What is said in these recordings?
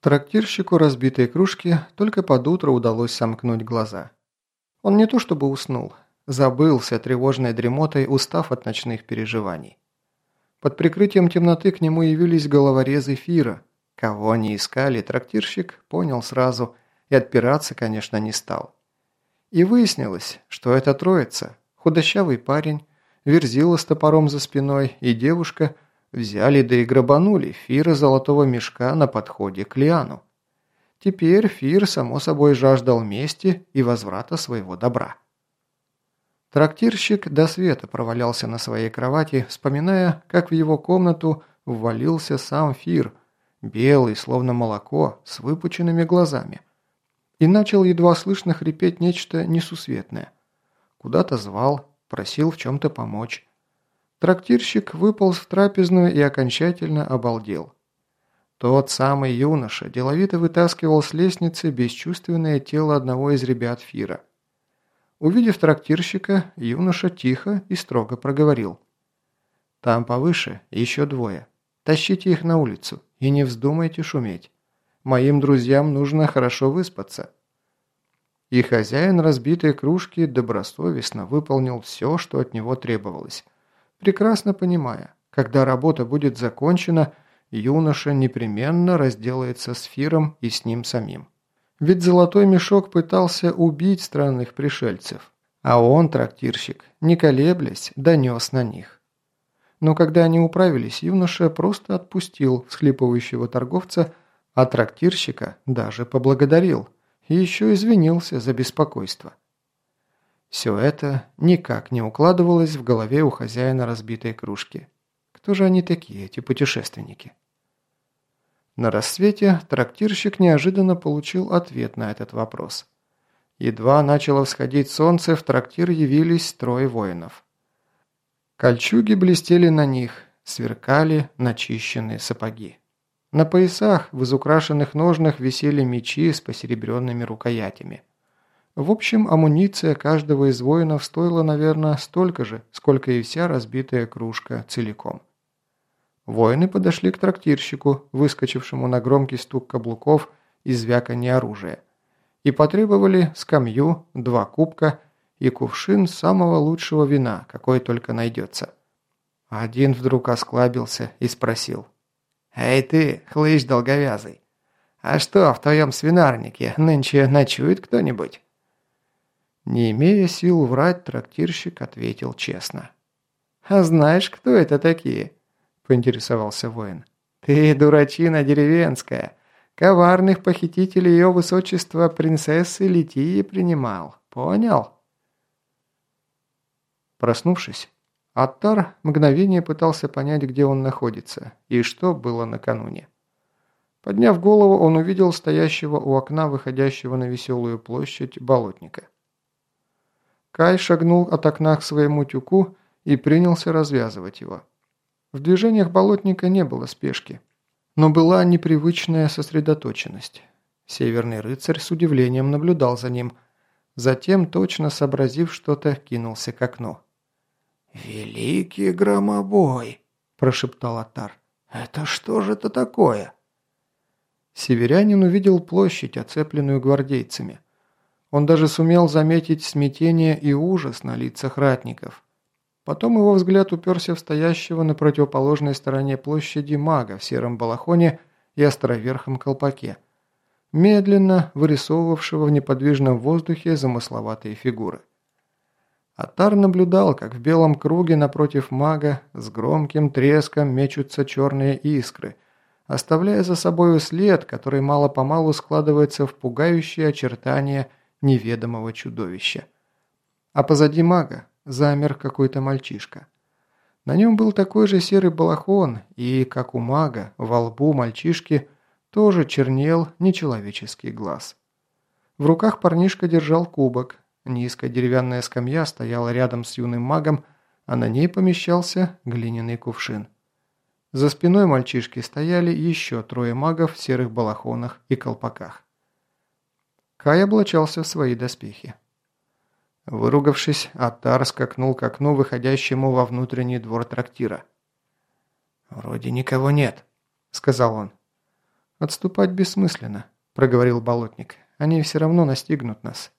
Трактирщику разбитой кружки только под утро удалось сомкнуть глаза. Он не то чтобы уснул, забылся тревожной дремотой, устав от ночных переживаний. Под прикрытием темноты к нему явились головорезы Фира. Кого они искали, трактирщик понял сразу и отпираться, конечно, не стал. И выяснилось, что это троица, худощавый парень, верзила с топором за спиной и девушка – Взяли да и грабанули Фира золотого мешка на подходе к Лиану. Теперь Фир, само собой, жаждал мести и возврата своего добра. Трактирщик до света провалялся на своей кровати, вспоминая, как в его комнату ввалился сам Фир, белый, словно молоко, с выпученными глазами, и начал едва слышно хрипеть нечто несусветное. Куда-то звал, просил в чем-то помочь. Трактирщик выполз в трапезную и окончательно обалдел. Тот самый юноша деловито вытаскивал с лестницы бесчувственное тело одного из ребят Фира. Увидев трактирщика, юноша тихо и строго проговорил. «Там повыше еще двое. Тащите их на улицу и не вздумайте шуметь. Моим друзьям нужно хорошо выспаться». И хозяин разбитой кружки добросовестно выполнил все, что от него требовалось – прекрасно понимая, когда работа будет закончена, юноша непременно разделается с Фиром и с ним самим. Ведь золотой мешок пытался убить странных пришельцев, а он, трактирщик, не колеблясь, донес на них. Но когда они управились, юноша просто отпустил всхлипывающего торговца, а трактирщика даже поблагодарил и еще извинился за беспокойство. Все это никак не укладывалось в голове у хозяина разбитой кружки. Кто же они такие, эти путешественники? На рассвете трактирщик неожиданно получил ответ на этот вопрос. Едва начало всходить солнце, в трактир явились трое воинов. Кольчуги блестели на них, сверкали начищенные сапоги. На поясах в изукрашенных ножнах висели мечи с посеребренными рукоятями. В общем, амуниция каждого из воинов стоила, наверное, столько же, сколько и вся разбитая кружка целиком. Воины подошли к трактирщику, выскочившему на громкий стук каблуков и звяканье оружия, и потребовали скамью, два кубка и кувшин самого лучшего вина, какой только найдется. Один вдруг осклабился и спросил. «Эй ты, хлыщ долговязый, а что, в твоем свинарнике нынче ночует кто-нибудь?» Не имея сил врать, трактирщик ответил честно. «А знаешь, кто это такие?» – поинтересовался воин. «Ты дурачина деревенская. Коварных похитителей ее высочества принцессы Литии принимал. Понял?» Проснувшись, Аттар мгновение пытался понять, где он находится и что было накануне. Подняв голову, он увидел стоящего у окна, выходящего на веселую площадь, болотника. Кай шагнул от окна к своему тюку и принялся развязывать его. В движениях болотника не было спешки, но была непривычная сосредоточенность. Северный рыцарь с удивлением наблюдал за ним, затем, точно сообразив что-то, кинулся к окну. «Великий громобой!» – прошептал Атар. «Это что же это такое?» Северянин увидел площадь, оцепленную гвардейцами – он даже сумел заметить смятение и ужас на лицах ратников. Потом его взгляд уперся в стоящего на противоположной стороне площади мага в сером балахоне и островерхом колпаке, медленно вырисовывавшего в неподвижном воздухе замысловатые фигуры. Атар наблюдал, как в белом круге напротив мага с громким треском мечутся черные искры, оставляя за собой след, который мало-помалу складывается в пугающие очертания неведомого чудовища. А позади мага замер какой-то мальчишка. На нем был такой же серый балахон, и, как у мага, во лбу мальчишки тоже чернел нечеловеческий глаз. В руках парнишка держал кубок, низкая деревянная скамья стояла рядом с юным магом, а на ней помещался глиняный кувшин. За спиной мальчишки стояли еще трое магов в серых балахонах и колпаках. Кай облачался в свои доспехи. Выругавшись, Аттар скакнул к окну, выходящему во внутренний двор трактира. «Вроде никого нет», — сказал он. «Отступать бессмысленно», – проговорил болотник. «Они все равно настигнут нас».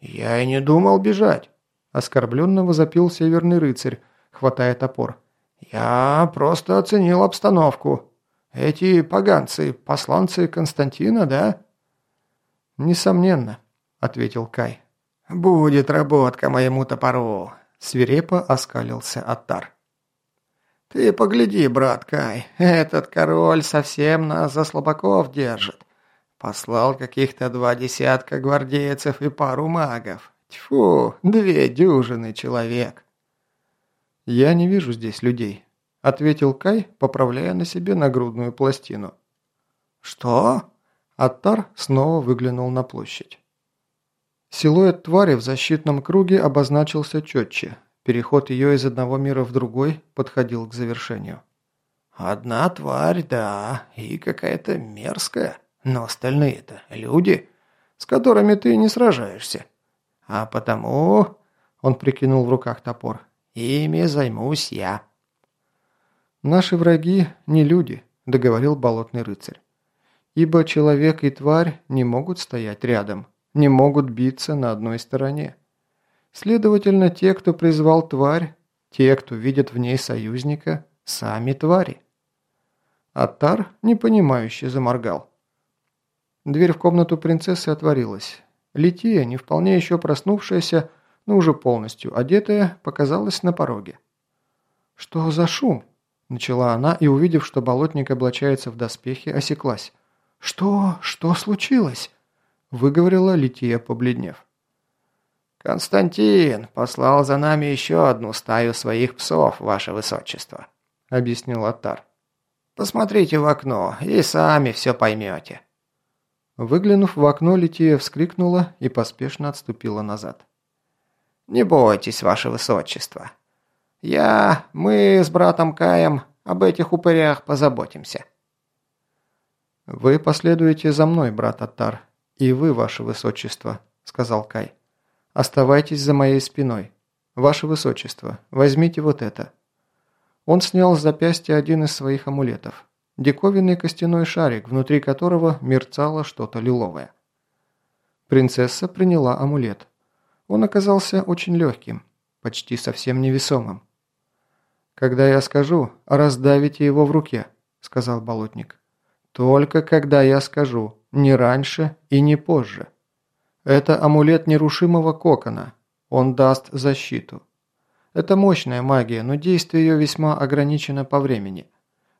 «Я и не думал бежать», – оскорбленно возопил северный рыцарь, хватая топор. «Я просто оценил обстановку. Эти поганцы, посланцы Константина, да?» «Несомненно», – ответил Кай. «Будет работка моему топору», – свирепо оскалился Аттар. «Ты погляди, брат Кай, этот король совсем нас за слабаков держит. Послал каких-то два десятка гвардейцев и пару магов. Тьфу, две дюжины человек». «Я не вижу здесь людей», – ответил Кай, поправляя на себе нагрудную пластину. «Что?» Аттар снова выглянул на площадь. Силуэт твари в защитном круге обозначился четче. Переход ее из одного мира в другой подходил к завершению. «Одна тварь, да, и какая-то мерзкая. Но остальные-то люди, с которыми ты не сражаешься. А потому...» Он прикинул в руках топор. «Ими займусь я». «Наши враги не люди», – договорил болотный рыцарь. «Ибо человек и тварь не могут стоять рядом, не могут биться на одной стороне. Следовательно, те, кто призвал тварь, те, кто видит в ней союзника, сами твари. Атар, непонимающе, заморгал. Дверь в комнату принцессы отворилась. Лития, не вполне еще проснувшаяся, но уже полностью одетая, показалась на пороге. «Что за шум?» – начала она и, увидев, что болотник облачается в доспехи, осеклась. «Что? Что случилось?» выговорила Лития, побледнев. «Константин послал за нами еще одну стаю своих псов, ваше высочество», — объяснил Атар. «Посмотрите в окно и сами все поймете». Выглянув в окно, Лития вскрикнула и поспешно отступила назад. «Не бойтесь, ваше высочество. Я, мы с братом Каем об этих упырях позаботимся». «Вы последуете за мной, брат Аттар, «И вы, ваше высочество», – сказал Кай. «Оставайтесь за моей спиной. Ваше высочество, возьмите вот это». Он снял с запястья один из своих амулетов. Диковинный костяной шарик, внутри которого мерцало что-то лиловое. Принцесса приняла амулет. Он оказался очень легким, почти совсем невесомым. «Когда я скажу, раздавите его в руке», – сказал болотник. «Только когда я скажу, не раньше и не позже. Это амулет нерушимого кокона. Он даст защиту. Это мощная магия, но действие ее весьма ограничено по времени.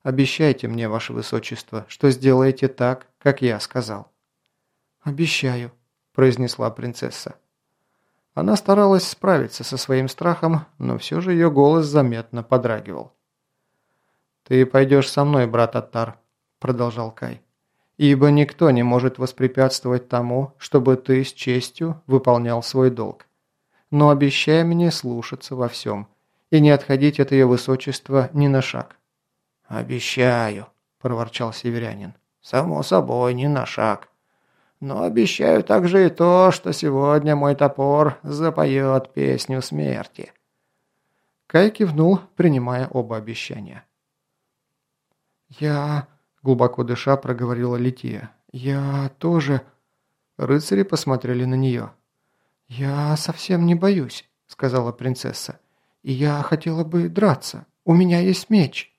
Обещайте мне, ваше высочество, что сделаете так, как я сказал». «Обещаю», – произнесла принцесса. Она старалась справиться со своим страхом, но все же ее голос заметно подрагивал. «Ты пойдешь со мной, брат Аттар», – продолжал Кай ибо никто не может воспрепятствовать тому, чтобы ты с честью выполнял свой долг. Но обещай мне слушаться во всем и не отходить от ее высочества ни на шаг». «Обещаю», – проворчал северянин. «Само собой, ни на шаг. Но обещаю также и то, что сегодня мой топор запоет песню смерти». Кай кивнул, принимая оба обещания. «Я Глубоко дыша проговорила Лития. «Я тоже...» Рыцари посмотрели на нее. «Я совсем не боюсь», — сказала принцесса. «И я хотела бы драться. У меня есть меч».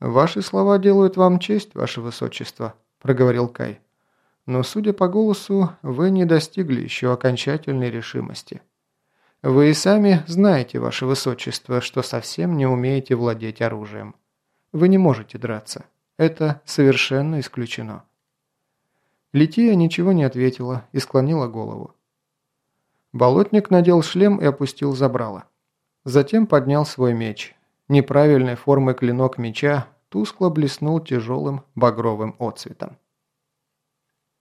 «Ваши слова делают вам честь, ваше высочество», — проговорил Кай. «Но, судя по голосу, вы не достигли еще окончательной решимости. Вы и сами знаете, ваше высочество, что совсем не умеете владеть оружием. Вы не можете драться. Это совершенно исключено». Лития ничего не ответила и склонила голову. Болотник надел шлем и опустил забрало. Затем поднял свой меч. Неправильной формы клинок меча тускло блеснул тяжелым багровым отцветом.